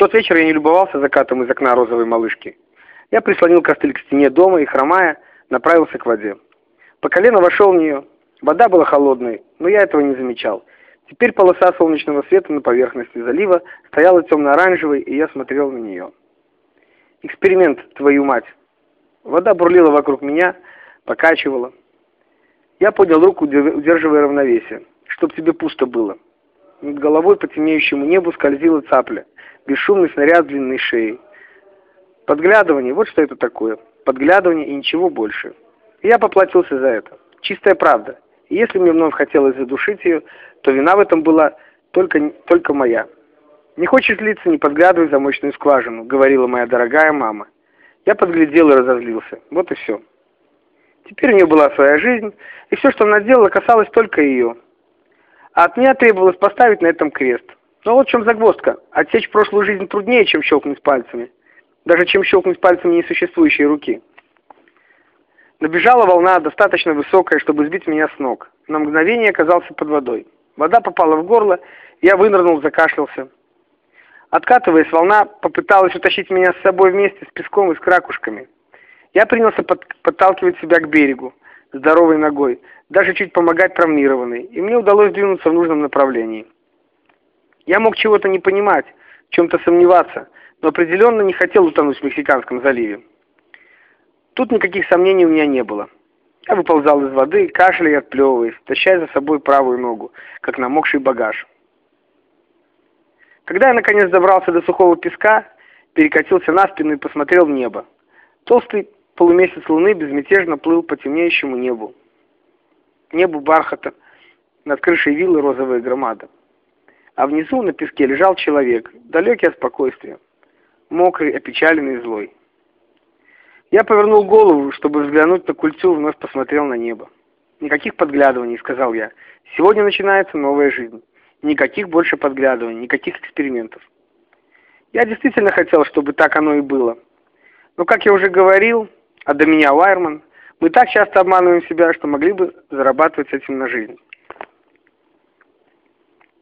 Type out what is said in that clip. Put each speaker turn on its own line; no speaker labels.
тот вечер я не любовался закатом из окна розовой малышки. Я прислонил костыль к стене дома и, хромая, направился к воде. По колено вошел в нее. Вода была холодной, но я этого не замечал. Теперь полоса солнечного света на поверхности залива стояла темно-оранжевой, и я смотрел на нее. Эксперимент, твою мать. Вода бурлила вокруг меня, покачивала. Я поднял руку, удерживая равновесие, чтоб тебе пусто было. Над головой по темнеющему небу скользила цапля, бесшумный снаряд длинной шеи. Подглядывание, вот что это такое. Подглядывание и ничего больше. Я поплатился за это. Чистая правда. И если мне вновь хотелось задушить ее, то вина в этом была только, только моя. «Не хочешь злиться, не подглядывай в замочную скважину», — говорила моя дорогая мама. Я подглядел и разозлился. Вот и все. Теперь у нее была своя жизнь, и все, что она делала, касалось только ее. А от меня требовалось поставить на этом крест. Но вот в чем загвоздка. Отсечь прошлую жизнь труднее, чем щелкнуть пальцами. Даже чем щелкнуть пальцами несуществующей руки. Набежала волна, достаточно высокая, чтобы сбить меня с ног. На мгновение оказался под водой. Вода попала в горло, я вынырнул, закашлялся. Откатываясь, волна попыталась утащить меня с собой вместе с песком и с кракушками. Я принялся под, подталкивать себя к берегу, здоровой ногой, даже чуть помогать травмированной, и мне удалось двинуться в нужном направлении. Я мог чего-то не понимать, в чем-то сомневаться, но определенно не хотел утонуть в Мексиканском заливе. Тут никаких сомнений у меня не было. Я выползал из воды, кашляя и отплевываясь, тащая за собой правую ногу, как намокший багаж. Когда я наконец добрался до сухого песка, перекатился на спину и посмотрел в небо. Толстый полумесяц луны безмятежно плыл по темнеющему небу. Небу бархата, над крышей виллы розовая громада. А внизу на песке лежал человек, далекий от спокойствия, мокрый, опечаленный и злой. Я повернул голову, чтобы взглянуть на культю, вновь посмотрел на небо. «Никаких подглядываний», — сказал я. «Сегодня начинается новая жизнь. Никаких больше подглядываний, никаких экспериментов». Я действительно хотел, чтобы так оно и было. Но, как я уже говорил, а до меня Уайерман, мы так часто обманываем себя, что могли бы зарабатывать этим на жизнь.